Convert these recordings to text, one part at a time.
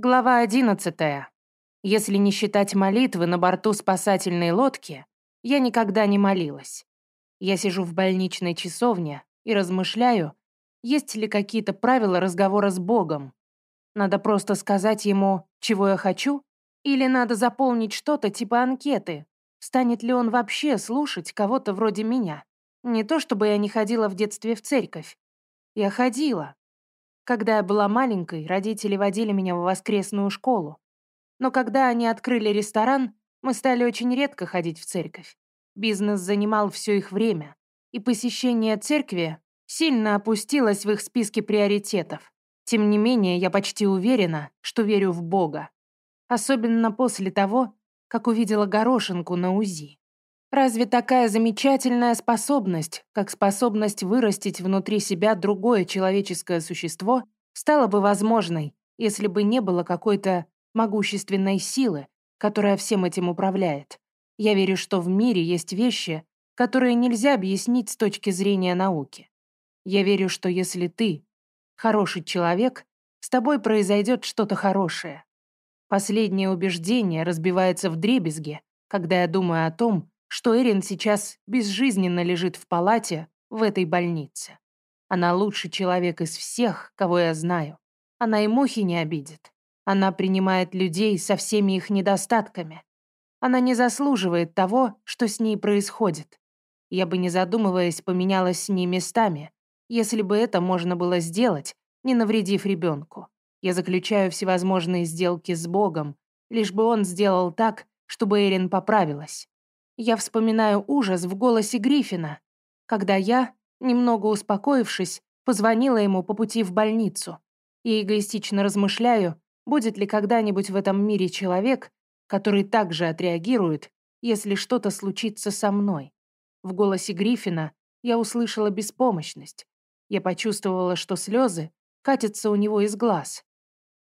Глава 11. Если не считать молитвы на борту спасательной лодки, я никогда не молилась. Я сижу в больничной часовне и размышляю, есть ли какие-то правила разговора с Богом. Надо просто сказать ему, чего я хочу, или надо заполнить что-то типа анкеты, станет ли он вообще слушать кого-то вроде меня. Не то чтобы я не ходила в детстве в церковь. Я ходила, когда я была маленькой, родители водили меня в воскресную школу. Но когда они открыли ресторан, мы стали очень редко ходить в церковь. Бизнес занимал все их время, и посещение церкви сильно опустилось в их списке приоритетов. Тем не менее, я почти уверена, что верю в Бога. Особенно после того, как увидела горошинку на УЗИ. Разве такая замечательная способность, как способность вырастить внутри себя другое человеческое существо, стала бы возможной, если бы не было какой-то могущественной силы, которая всем этим управляет? Я верю, что в мире есть вещи, которые нельзя объяснить с точки зрения науки. Я верю, что если ты хороший человек, с тобой произойдет что-то хорошее. Последнее убеждение разбивается в дребезге, когда я думаю о том, что Эрин сейчас безжизненно лежит в палате в этой больнице. Она лучший человек из всех, кого я знаю. Она и мухи не обидит. Она принимает людей со всеми их недостатками. Она не заслуживает того, что с ней происходит. Я бы, не задумываясь, поменялась с ней местами, если бы это можно было сделать, не навредив ребенку. Я заключаю всевозможные сделки с Богом, лишь бы он сделал так, чтобы Эрин поправилась. Я вспоминаю ужас в голосе Гриффина, когда я, немного успокоившись, позвонила ему по пути в больницу и эгоистично размышляю, будет ли когда-нибудь в этом мире человек, который также отреагирует, если что-то случится со мной. В голосе Гриффина я услышала беспомощность. Я почувствовала, что слезы катятся у него из глаз.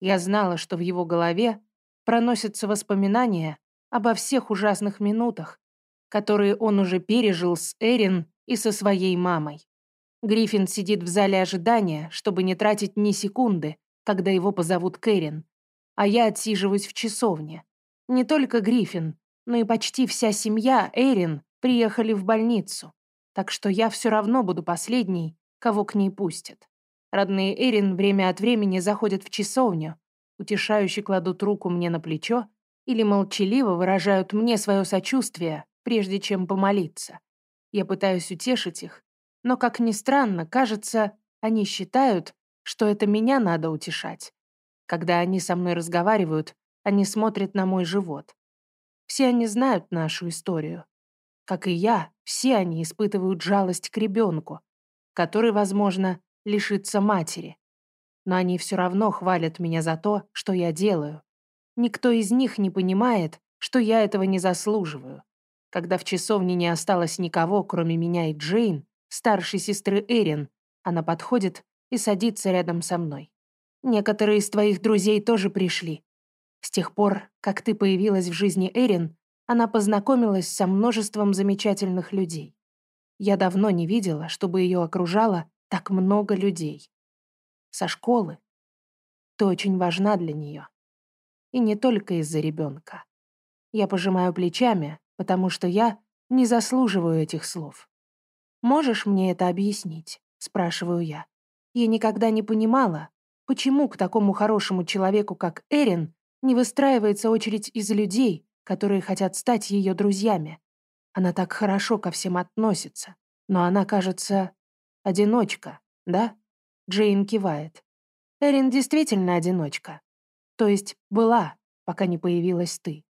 Я знала, что в его голове проносятся воспоминания обо всех ужасных минутах, которые он уже пережил с Эрин и со своей мамой. Гриффин сидит в зале ожидания, чтобы не тратить ни секунды, когда его позовут Кэрин, а я отсиживаюсь в часовне. Не только Гриффин, но и почти вся семья Эрин приехали в больницу, так что я все равно буду последней, кого к ней пустят. Родные Эрин время от времени заходят в часовню, утешающе кладут руку мне на плечо или молчаливо выражают мне свое сочувствие прежде чем помолиться. Я пытаюсь утешить их, но, как ни странно, кажется, они считают, что это меня надо утешать. Когда они со мной разговаривают, они смотрят на мой живот. Все они знают нашу историю. Как и я, все они испытывают жалость к ребенку, который, возможно, лишится матери. Но они все равно хвалят меня за то, что я делаю. Никто из них не понимает, что я этого не заслуживаю. Когда в часовне не осталось никого, кроме меня и Джейн, старшей сестры Эрин, она подходит и садится рядом со мной. Некоторые из твоих друзей тоже пришли. С тех пор, как ты появилась в жизни Эрин, она познакомилась со множеством замечательных людей. Я давно не видела, чтобы ее окружало так много людей. Со школы. Ты очень важна для нее. И не только из-за ребенка. Я пожимаю плечами, потому что я не заслуживаю этих слов. «Можешь мне это объяснить?» — спрашиваю я. Я никогда не понимала, почему к такому хорошему человеку, как Эрин, не выстраивается очередь из людей, которые хотят стать ее друзьями. Она так хорошо ко всем относится, но она, кажется, одиночка, да? Джейн кивает. Эрин действительно одиночка. То есть была, пока не появилась ты.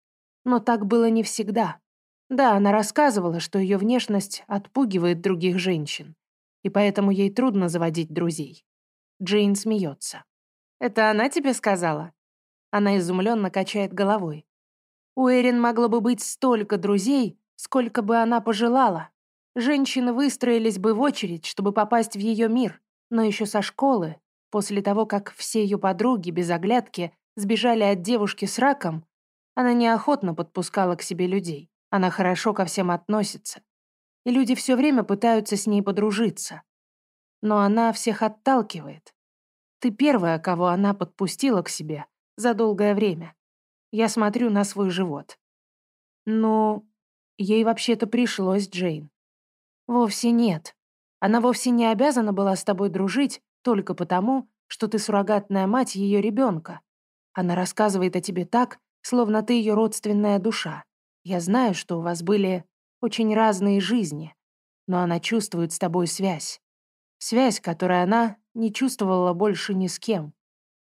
Но так было не всегда. Да, она рассказывала, что ее внешность отпугивает других женщин, и поэтому ей трудно заводить друзей. Джейн смеется. «Это она тебе сказала?» Она изумленно качает головой. У Эрин могло бы быть столько друзей, сколько бы она пожелала. Женщины выстроились бы в очередь, чтобы попасть в ее мир, но еще со школы, после того, как все ее подруги без оглядки сбежали от девушки с раком, она неохотно подпускала к себе людей. Она хорошо ко всем относится. И люди все время пытаются с ней подружиться. Но она всех отталкивает. Ты первая, кого она подпустила к себе, за долгое время. Я смотрю на свой живот. Ну, ей вообще-то пришлось, Джейн. Вовсе нет. Она вовсе не обязана была с тобой дружить только потому, что ты суррогатная мать ее ребенка. Она рассказывает о тебе так, словно ты ее родственная душа. Я знаю, что у вас были очень разные жизни, но она чувствует с тобой связь. Связь, которую она не чувствовала больше ни с кем.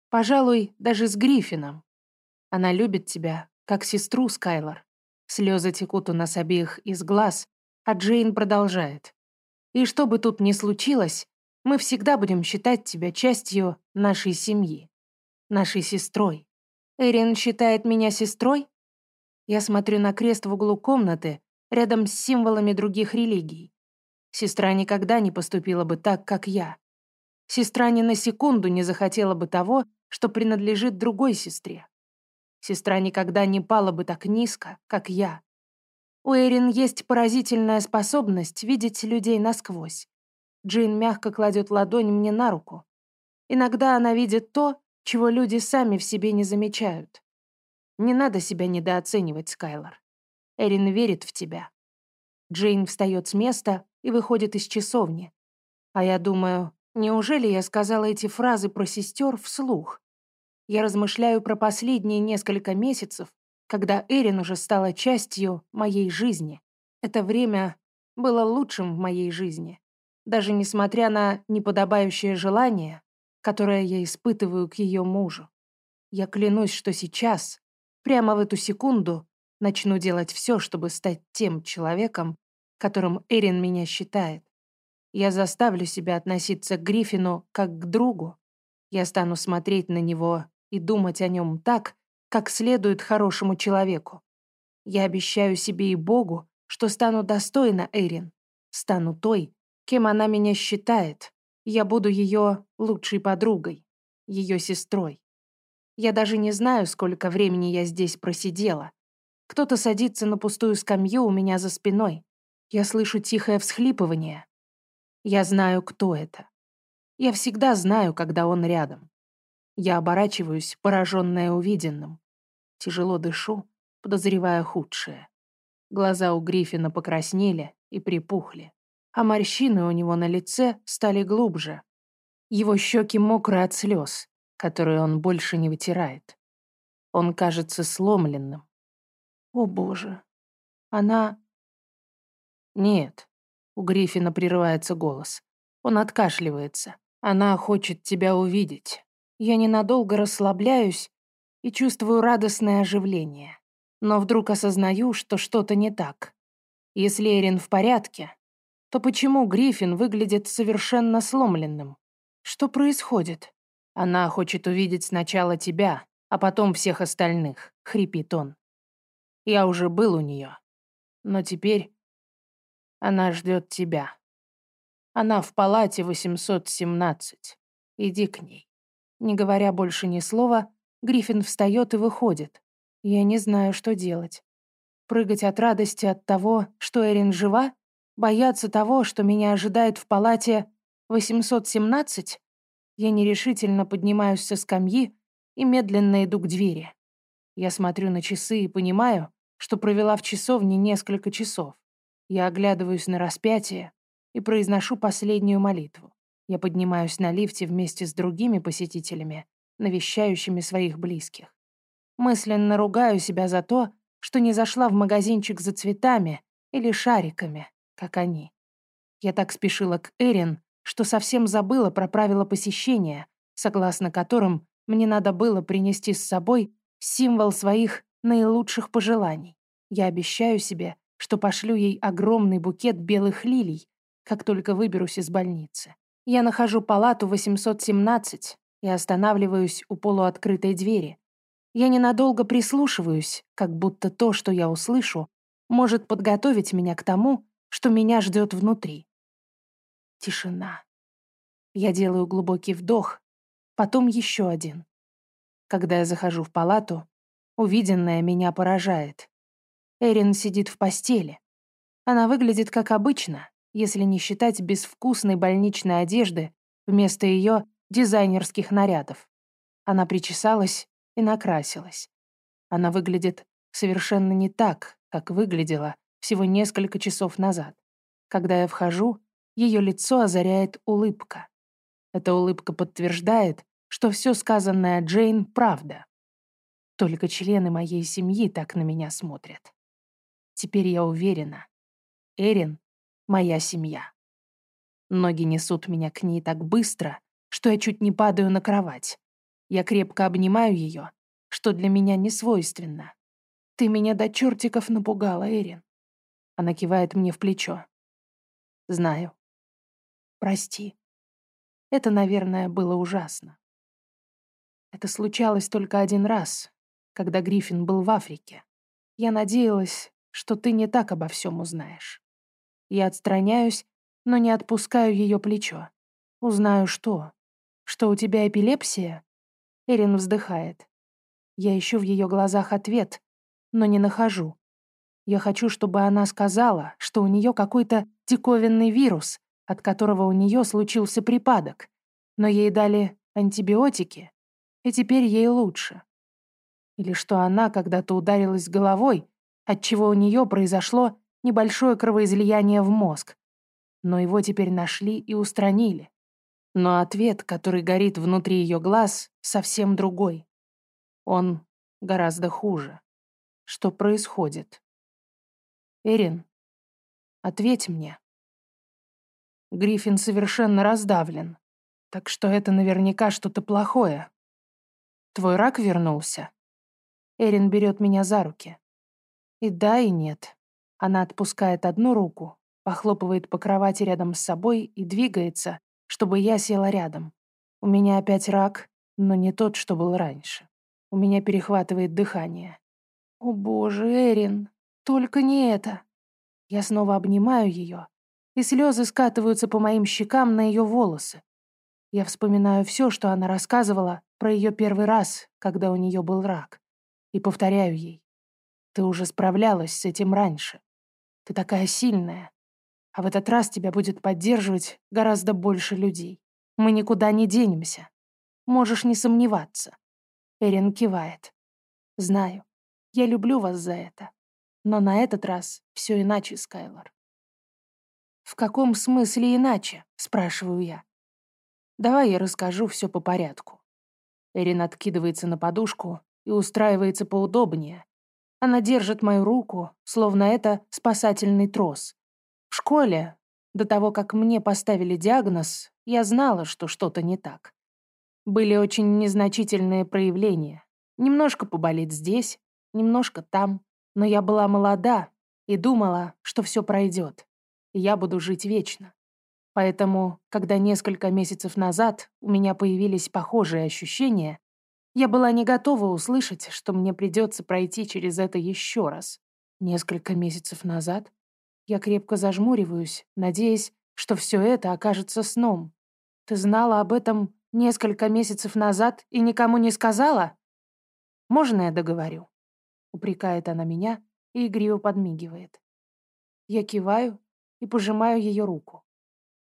Пожалуй, даже с Гриффином. Она любит тебя, как сестру Скайлор. Слезы текут у нас обеих из глаз, а Джейн продолжает. И что бы тут ни случилось, мы всегда будем считать тебя частью нашей семьи, нашей сестрой. Эрин считает меня сестрой? Я смотрю на крест в углу комнаты, рядом с символами других религий. Сестра никогда не поступила бы так, как я. Сестра ни на секунду не захотела бы того, что принадлежит другой сестре. Сестра никогда не пала бы так низко, как я. У Эрин есть поразительная способность видеть людей насквозь. Джин мягко кладет ладонь мне на руку. Иногда она видит то, чего люди сами в себе не замечают. Не надо себя недооценивать, Скайлор. Эрин верит в тебя. Джейн встает с места и выходит из часовни. А я думаю, неужели я сказала эти фразы про сестер вслух? Я размышляю про последние несколько месяцев, когда Эрин уже стала частью моей жизни. Это время было лучшим в моей жизни. Даже несмотря на неподобающее желание, которое я испытываю к ее мужу. Я клянусь, что сейчас, прямо в эту секунду, начну делать все, чтобы стать тем человеком, которым Эрин меня считает. Я заставлю себя относиться к Гриффину как к другу. Я стану смотреть на него и думать о нем так, как следует хорошему человеку. Я обещаю себе и Богу, что стану достойна Эрин, стану той, кем она меня считает. Я буду ее лучшей подругой, ее сестрой. Я даже не знаю, сколько времени я здесь просидела. Кто-то садится на пустую скамью у меня за спиной. Я слышу тихое всхлипывание. Я знаю, кто это. Я всегда знаю, когда он рядом. Я оборачиваюсь, пораженная увиденным. Тяжело дышу, подозревая худшее. Глаза у Гриффина покраснели и припухли, а морщины у него на лице стали глубже. Его щеки мокры от слез, которые он больше не вытирает. Он кажется сломленным. О боже, она... «Нет», — у Гриффина прерывается голос. Он откашливается. «Она хочет тебя увидеть». Я ненадолго расслабляюсь и чувствую радостное оживление. Но вдруг осознаю, что что-то не так. Если Эрин в порядке, то почему Гриффин выглядит совершенно сломленным? Что происходит? Она хочет увидеть сначала тебя, а потом всех остальных, хрипит он. Я уже был у нее. Но теперь она ждет тебя. Она в палате 817. Иди к ней. Не говоря больше ни слова, Гриффин встает и выходит. Я не знаю, что делать. Прыгать от радости от того, что Эрин жива? Бояться того, что меня ожидает в палате 817? Я нерешительно поднимаюсь со скамьи и медленно иду к двери. Я смотрю на часы и понимаю, что провела в часовне несколько часов. Я оглядываюсь на распятие и произношу последнюю молитву. Я поднимаюсь на лифте вместе с другими посетителями, навещающими своих близких. Мысленно ругаю себя за то, что не зашла в магазинчик за цветами или шариками, как они. Я так спешила к Эрин, что совсем забыла про правила посещения, согласно которым мне надо было принести с собой символ своих наилучших пожеланий. Я обещаю себе, что пошлю ей огромный букет белых лилий, как только выберусь из больницы. Я нахожу палату 817 и останавливаюсь у полуоткрытой двери. Я ненадолго прислушиваюсь, как будто то, что я услышу, может подготовить меня к тому, что меня ждет внутри. Тишина. Я делаю глубокий вдох, потом еще один. Когда я захожу в палату, увиденное меня поражает. Эрин сидит в постели. Она выглядит как обычно, если не считать безвкусной больничной одежды вместо ее дизайнерских нарядов. Она причесалась и накрасилась. Она выглядит совершенно не так, как выглядела всего несколько часов назад. Когда я вхожу, ее лицо озаряет улыбка. Эта улыбка подтверждает, что все сказанное Джейн — правда. Только члены моей семьи так на меня смотрят. Теперь я уверена. Эрин — моя семья. Ноги несут меня к ней так быстро, что я чуть не падаю на кровать. Я крепко обнимаю ее, что для меня не свойственно. «Ты меня до чертиков напугала, Эрин». Она кивает мне в плечо. «Знаю. Прости. Это, наверное, было ужасно. Это случалось только один раз, когда Гриффин был в Африке. Я надеялась, что ты не так обо всем узнаешь. Я отстраняюсь, но не отпускаю ее плечо. Узнаю что? Что у тебя эпилепсия? Эрин вздыхает. Я ищу в ее глазах ответ, но не нахожу. Я хочу, чтобы она сказала, что у нее какой-то диковинный вирус, от которого у нее случился припадок, но ей дали антибиотики, и теперь ей лучше. Или что она когда-то ударилась головой, отчего у нее произошло небольшое кровоизлияние в мозг. Но его теперь нашли и устранили. Но ответ, который горит внутри ее глаз, совсем другой. Он гораздо хуже. Что происходит? Эрин, ответь мне. Гриффин совершенно раздавлен, так что это наверняка что-то плохое. Твой рак вернулся? Эрин берет меня за руки. И да, и нет. Она отпускает одну руку, похлопывает по кровати рядом с собой и двигается, чтобы я села рядом. У меня опять рак, но не тот, что был раньше. У меня перехватывает дыхание. О боже, Эрин, только не это. Я снова обнимаю ее, и слезы скатываются по моим щекам на ее волосы. Я вспоминаю все, что она рассказывала про ее первый раз, когда у нее был рак, и повторяю ей. Ты уже справлялась с этим раньше. Ты такая сильная. А в этот раз тебя будет поддерживать гораздо больше людей. Мы никуда не денемся. Можешь не сомневаться. Эрин кивает. Знаю. Я люблю вас за это. Но на этот раз все иначе, Скайлор. «В каком смысле иначе?» — спрашиваю я. Давай я расскажу все по порядку. Эрин откидывается на подушку и устраивается поудобнее. Она держит мою руку, словно это спасательный трос. В школе, до того, как мне поставили диагноз, я знала, что что-то не так. Были очень незначительные проявления. Немножко поболит здесь, немножко там. Но я была молода и думала, что все пройдет, я буду жить вечно. Поэтому, когда несколько месяцев назад у меня появились похожие ощущения, я была не готова услышать, что мне придется пройти через это еще раз. Несколько месяцев назад я крепко зажмуриваюсь, надеясь, что все это окажется сном. Ты знала об этом несколько месяцев назад и никому не сказала? Можно я договорю? Упрекает она меня и игриво подмигивает. Я киваю и пожимаю ее руку.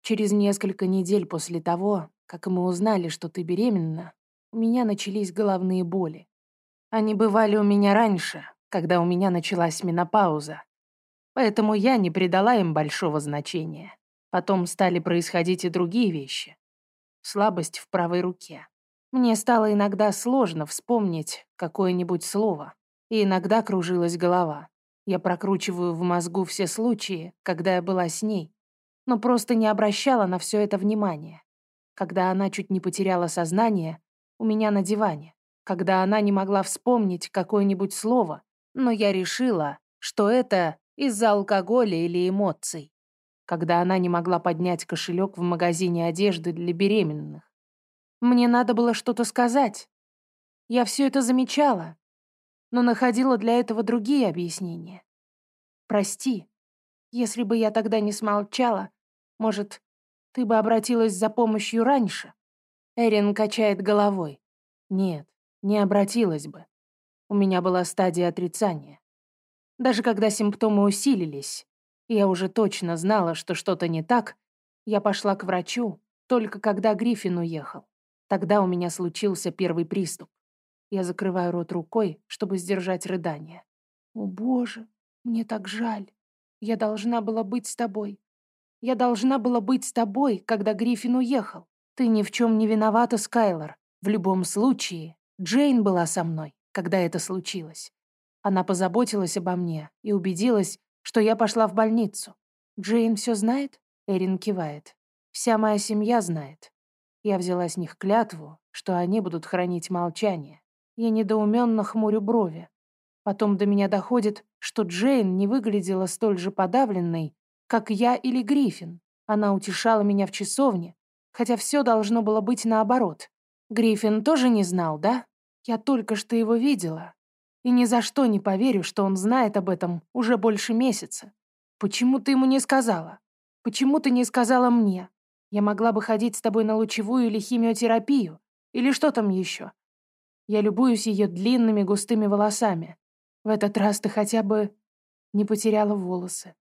Через несколько недель после того, как мы узнали, что ты беременна, у меня начались головные боли. Они бывали у меня раньше, когда у меня началась менопауза. Поэтому я не придала им большого значения. Потом стали происходить и другие вещи. Слабость в правой руке. Мне стало иногда сложно вспомнить какое-нибудь слово, и иногда кружилась голова. Я прокручиваю в мозгу все случаи, когда я была с ней, но просто не обращала на все это внимания. Когда она чуть не потеряла сознание, у меня на диване. Когда она не могла вспомнить какое-нибудь слово, но я решила, что это из-за алкоголя или эмоций. Когда она не могла поднять кошелек в магазине одежды для беременных. Мне надо было что-то сказать. Я все это замечала, но находила для этого другие объяснения. Прости, если бы я тогда не смолчала, может, ты бы обратилась за помощью раньше?» Эрин качает головой. «Нет, не обратилась бы. У меня была стадия отрицания. Даже когда симптомы усилились, я уже точно знала, что что-то не так, я пошла к врачу, только когда Гриффин уехал. Тогда у меня случился первый приступ. Я закрываю рот рукой, чтобы сдержать рыдание. «О, Боже, мне так жаль. Я должна была быть с тобой. Я должна была быть с тобой, когда Гриффин уехал. Ты ни в чем не виновата, Скайлор. В любом случае, Джейн была со мной, когда это случилось. Она позаботилась обо мне и убедилась, что я пошла в больницу. Джейн все знает? Эрин кивает. Вся моя семья знает. Я взяла с них клятву, что они будут хранить молчание. Я недоуменно хмурю брови. Потом до меня доходит, что Джейн не выглядела столь же подавленной, как я или Гриффин. Она утешала меня в часовне, хотя все должно было быть наоборот. Гриффин тоже не знал, да? Я только что его видела. И ни за что не поверю, что он знает об этом уже больше месяца. Почему ты ему не сказала? Почему ты не сказала мне? Я могла бы ходить с тобой на лучевую или химиотерапию, или что там еще. Я любуюсь ее длинными густыми волосами. В этот раз ты хотя бы не потеряла волосы.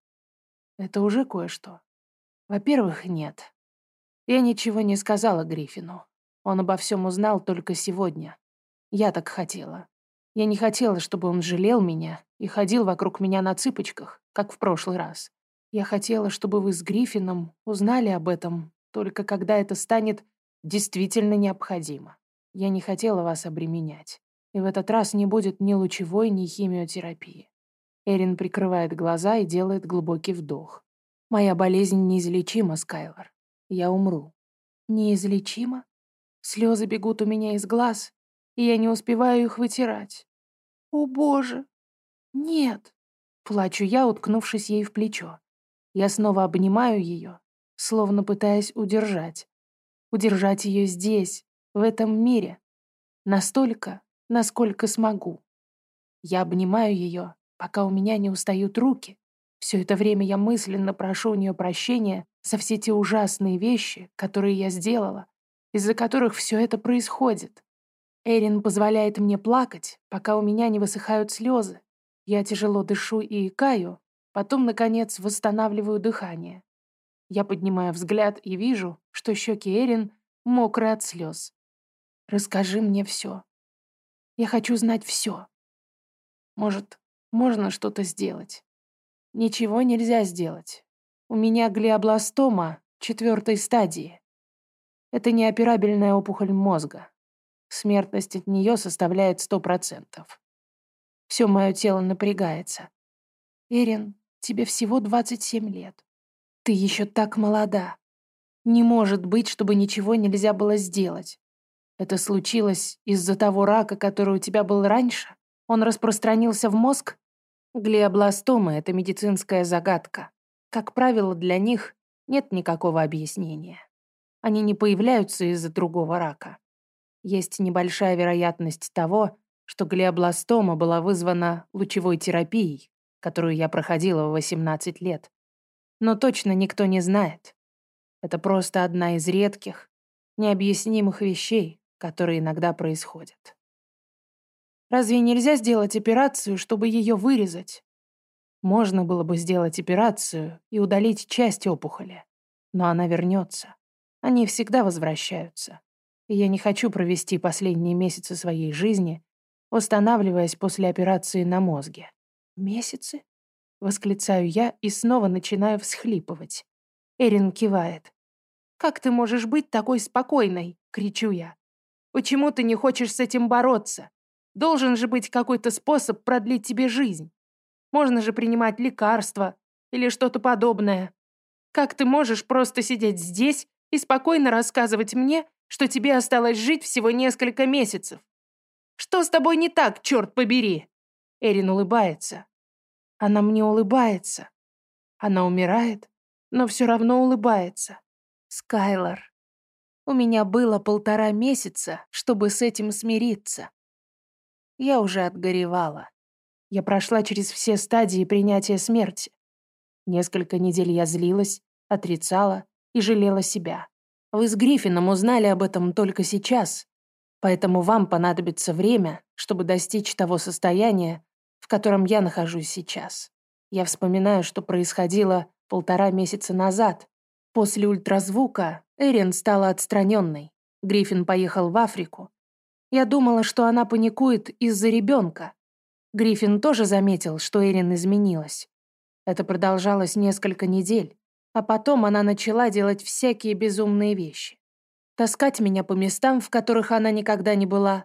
Это уже кое-что. Во-первых, нет. Я ничего не сказала Гриффину. Он обо всем узнал только сегодня. Я так хотела. Я не хотела, чтобы он жалел меня и ходил вокруг меня на цыпочках, как в прошлый раз. Я хотела, чтобы вы с Гриффином узнали об этом, только когда это станет действительно необходимо. Я не хотела вас обременять. И в этот раз не будет ни лучевой, ни химиотерапии. Эрин прикрывает глаза и делает глубокий вдох. Моя болезнь неизлечима, Скайлор. Я умру. Неизлечимо? Слезы бегут у меня из глаз, и я не успеваю их вытирать. О, Боже! Нет! Плачу я, уткнувшись ей в плечо. Я снова обнимаю ее, словно пытаясь удержать. Удержать ее здесь, в этом мире. Настолько, насколько смогу. Я обнимаю ее, пока у меня не устают руки, все это время я мысленно прошу у нее прощения за все те ужасные вещи, которые я сделала, из-за которых все это происходит. Эрин позволяет мне плакать, пока у меня не высыхают слезы. Я тяжело дышу и икаю, потом, наконец, восстанавливаю дыхание. Я поднимаю взгляд и вижу, что щеки Эрин мокрые от слез. «Расскажи мне все. Я хочу знать все. Может, можно что-то сделать?» Ничего нельзя сделать. У меня глиобластома четвертой стадии. Это неоперабельная опухоль мозга. Смертность от нее составляет сто процентов. Все мое тело напрягается. Эрин, тебе всего 27 лет. Ты еще так молода. Не может быть, чтобы ничего нельзя было сделать. Это случилось из-за того рака, который у тебя был раньше? Он распространился в мозг? Глиобластома — это медицинская загадка. Как правило, для них нет никакого объяснения. Они не появляются из-за другого рака. Есть небольшая вероятность того, что глиобластома была вызвана лучевой терапией, которую я проходила в 18 лет. Но точно никто не знает. Это просто одна из редких, необъяснимых вещей, которые иногда происходят. Разве нельзя сделать операцию, чтобы ее вырезать? Можно было бы сделать операцию и удалить часть опухоли. Но она вернется. Они всегда возвращаются. И я не хочу провести последние месяцы своей жизни, восстанавливаясь после операции на мозге. «Месяцы?» — восклицаю я и снова начинаю всхлипывать. Эрин кивает. «Как ты можешь быть такой спокойной?» — кричу я. «Почему ты не хочешь с этим бороться? Должен же быть какой-то способ продлить тебе жизнь. Можно же принимать лекарства или что-то подобное. Как ты можешь просто сидеть здесь и спокойно рассказывать мне, что тебе осталось жить всего несколько месяцев? Что с тобой не так, черт побери?» Эрин улыбается. Она мне улыбается. Она умирает, но все равно улыбается. Скайлор, у меня было полтора месяца, чтобы с этим смириться. Я уже отгоревала. Я прошла через все стадии принятия смерти. Несколько недель я злилась, отрицала и жалела себя. Вы с Гриффином узнали об этом только сейчас, поэтому вам понадобится время, чтобы достичь того состояния, в котором я нахожусь сейчас. Я вспоминаю, что происходило полтора месяца назад. После ультразвука Эрин стала отстраненной. Гриффин поехал в Африку, Я думала, что она паникует из-за ребенка. Гриффин тоже заметил, что Эрин изменилась. Это продолжалось несколько недель, а потом она начала делать всякие безумные вещи. Таскать меня по местам, в которых она никогда не была,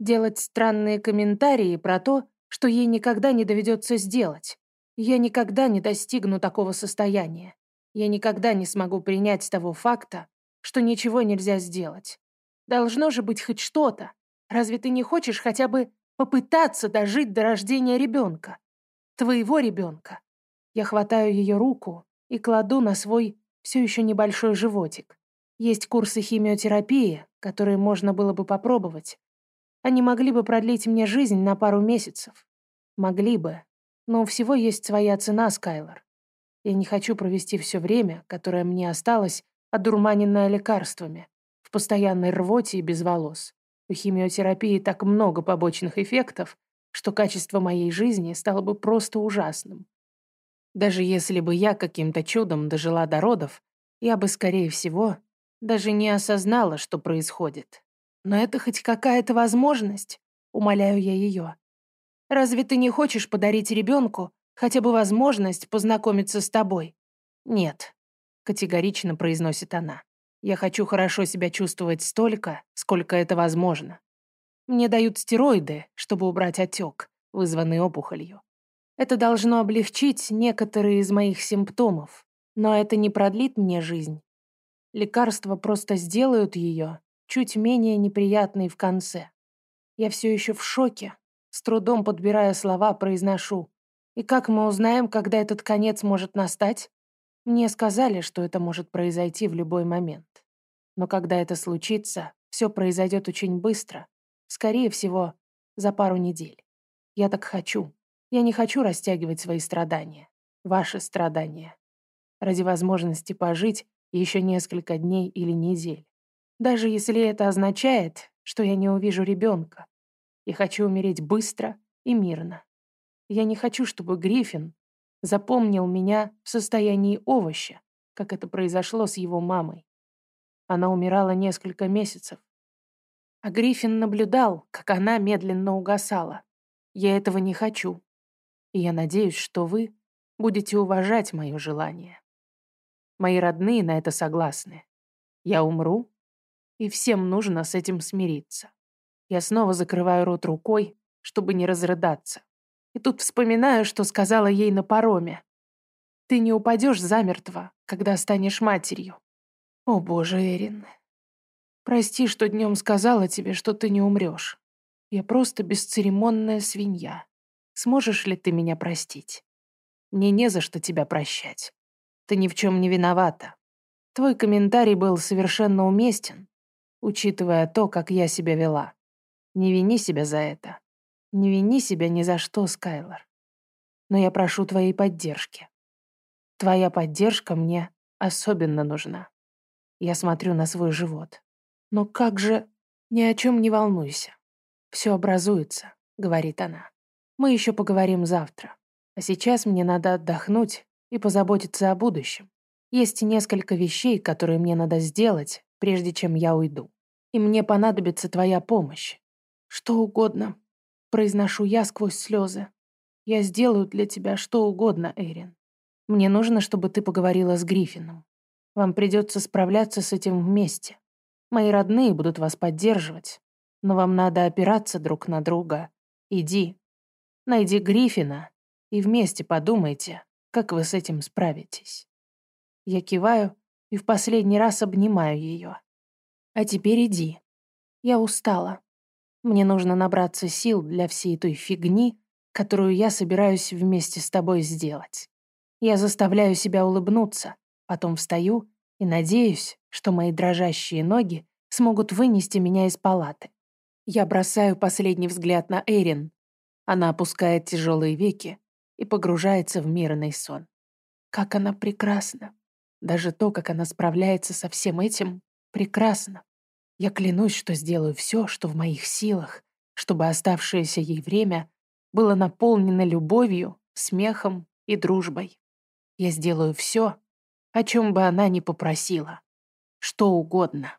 делать странные комментарии про то, что ей никогда не доведется сделать. Я никогда не достигну такого состояния. Я никогда не смогу принять того факта, что ничего нельзя сделать. Должно же быть хоть что-то. Разве ты не хочешь хотя бы попытаться дожить до рождения ребенка? Твоего ребенка. Я хватаю ее руку и кладу на свой все еще небольшой животик. Есть курсы химиотерапии, которые можно было бы попробовать. Они могли бы продлить мне жизнь на пару месяцев. Могли бы. Но у всего есть своя цена, Скайлор. Я не хочу провести все время, которое мне осталось, одурманенное лекарствами, в постоянной рвоте и без волос. У химиотерапии так много побочных эффектов, что качество моей жизни стало бы просто ужасным. Даже если бы я каким-то чудом дожила до родов, я бы, скорее всего, даже не осознала, что происходит. Но это хоть какая-то возможность, умоляю я ее. Разве ты не хочешь подарить ребенку хотя бы возможность познакомиться с тобой? Нет, категорично произносит она. Я хочу хорошо себя чувствовать столько, сколько это возможно. Мне дают стероиды, чтобы убрать отек, вызванный опухолью. Это должно облегчить некоторые из моих симптомов, но это не продлит мне жизнь. Лекарства просто сделают ее чуть менее неприятный в конце. Я все еще в шоке, с трудом подбирая слова, произношу. И как мы узнаем, когда этот конец может настать? Мне сказали, что это может произойти в любой момент. Но когда это случится, все произойдет очень быстро. Скорее всего, за пару недель. Я так хочу. Я не хочу растягивать свои страдания. Ваши страдания. Ради возможности пожить еще несколько дней или недель. Даже если это означает, что я не увижу ребенка. Я хочу умереть быстро и мирно. Я не хочу, чтобы Гриффин запомнил меня в состоянии овоща, как это произошло с его мамой. Она умирала несколько месяцев. А Гриффин наблюдал, как она медленно угасала. Я этого не хочу. И я надеюсь, что вы будете уважать мое желание. Мои родные на это согласны. Я умру, и всем нужно с этим смириться. Я снова закрываю рот рукой, чтобы не разрыдаться. И тут вспоминаю, что сказала ей на пароме. Ты не упадешь замертво, когда станешь матерью. О боже, Эрин. Прости, что днем сказала тебе, что ты не умрешь. Я просто бесцеремонная свинья. Сможешь ли ты меня простить? Мне не за что тебя прощать. Ты ни в чем не виновата. Твой комментарий был совершенно уместен, учитывая то, как я себя вела. Не вини себя за это. Не вини себя ни за что, Скайлор. Но я прошу твоей поддержки. Твоя поддержка мне особенно нужна. Я смотрю на свой живот. Но как же... Ни о чем не волнуйся. Все образуется, говорит она. Мы еще поговорим завтра. А сейчас мне надо отдохнуть и позаботиться о будущем. Есть несколько вещей, которые мне надо сделать, прежде чем я уйду. И мне понадобится твоя помощь. Что угодно, произношу я сквозь слезы. Я сделаю для тебя что угодно, Эрин. Мне нужно, чтобы ты поговорила с Гриффином. Вам придется справляться с этим вместе. Мои родные будут вас поддерживать, но вам надо опираться друг на друга. Иди, найди Гриффина и вместе подумайте, как вы с этим справитесь. Я киваю и в последний раз обнимаю ее. А теперь иди. Я устала. Мне нужно набраться сил для всей той фигни, которую я собираюсь вместе с тобой сделать. Я заставляю себя улыбнуться, потом встаю и надеюсь, что мои дрожащие ноги смогут вынести меня из палаты. Я бросаю последний взгляд на Эрин. Она опускает тяжелые веки и погружается в мирный сон. Как она прекрасна. Даже то, как она справляется со всем этим, прекрасно. Я клянусь, что сделаю все, что в моих силах, чтобы оставшееся ей время было наполнено любовью, смехом и дружбой. Я сделаю все, о чем бы она ни попросила. Что угодно.